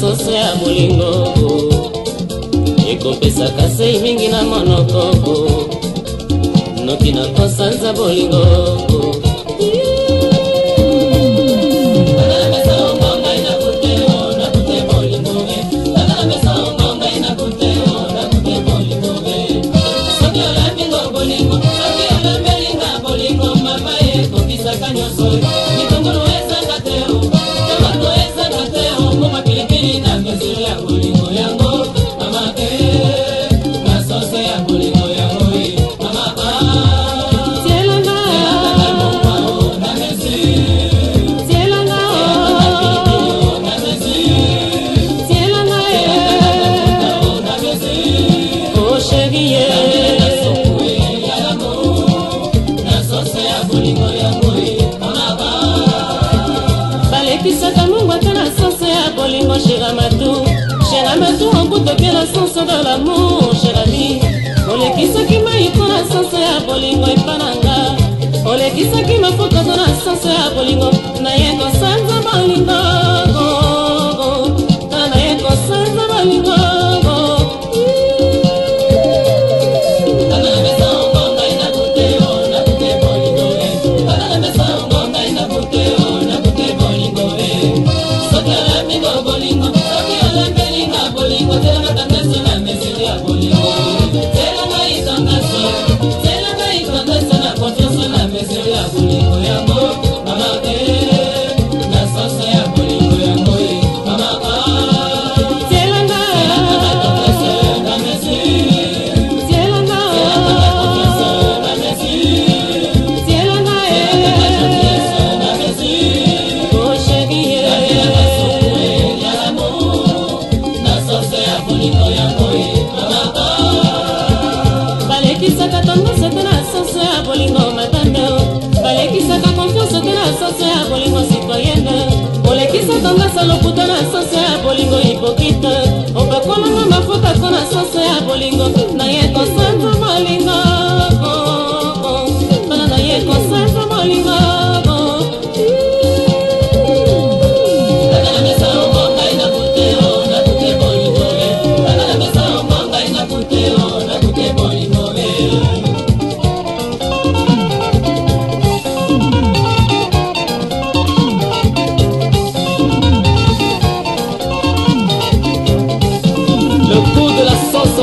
soso ya bolingo ekopesaka sei mingi na monoko noki nakosanza bolingo bolingo epa na nga olekisaki mafuta to na sanso ya bolingo naye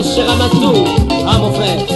cher Amato, à ah, mon frère.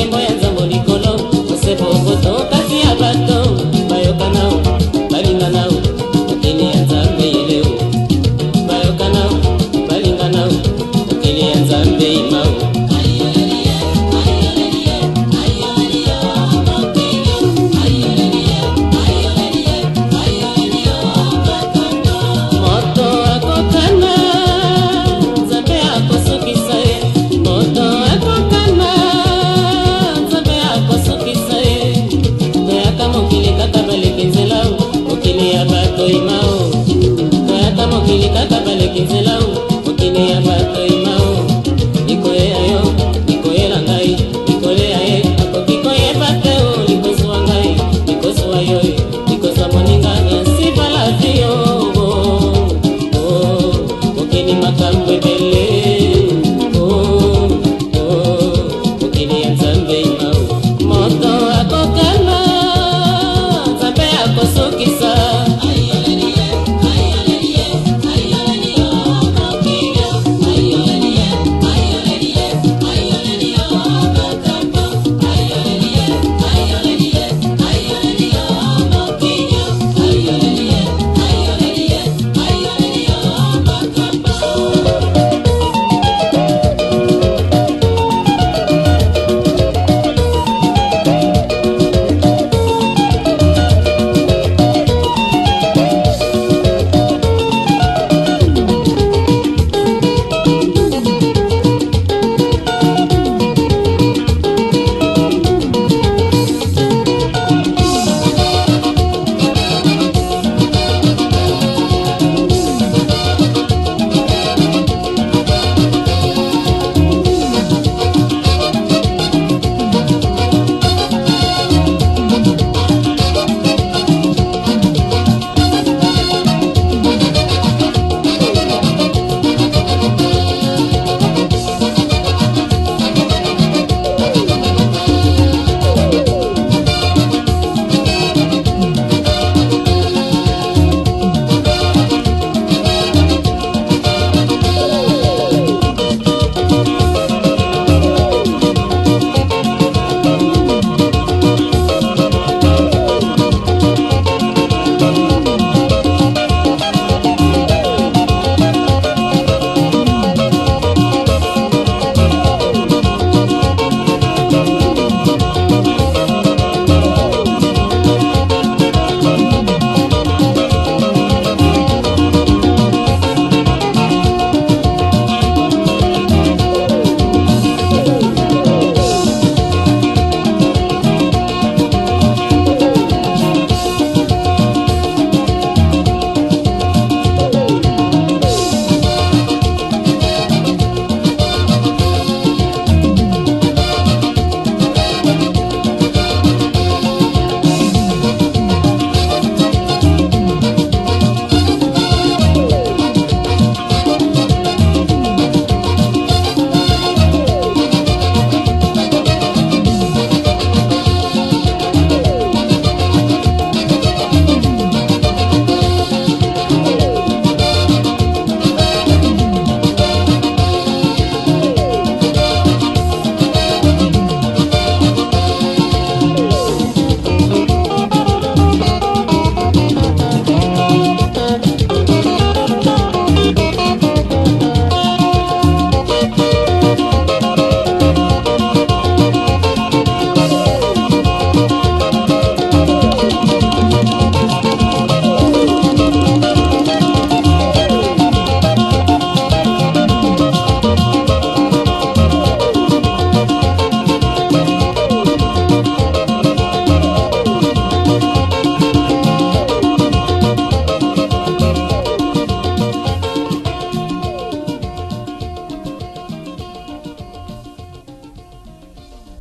金不言。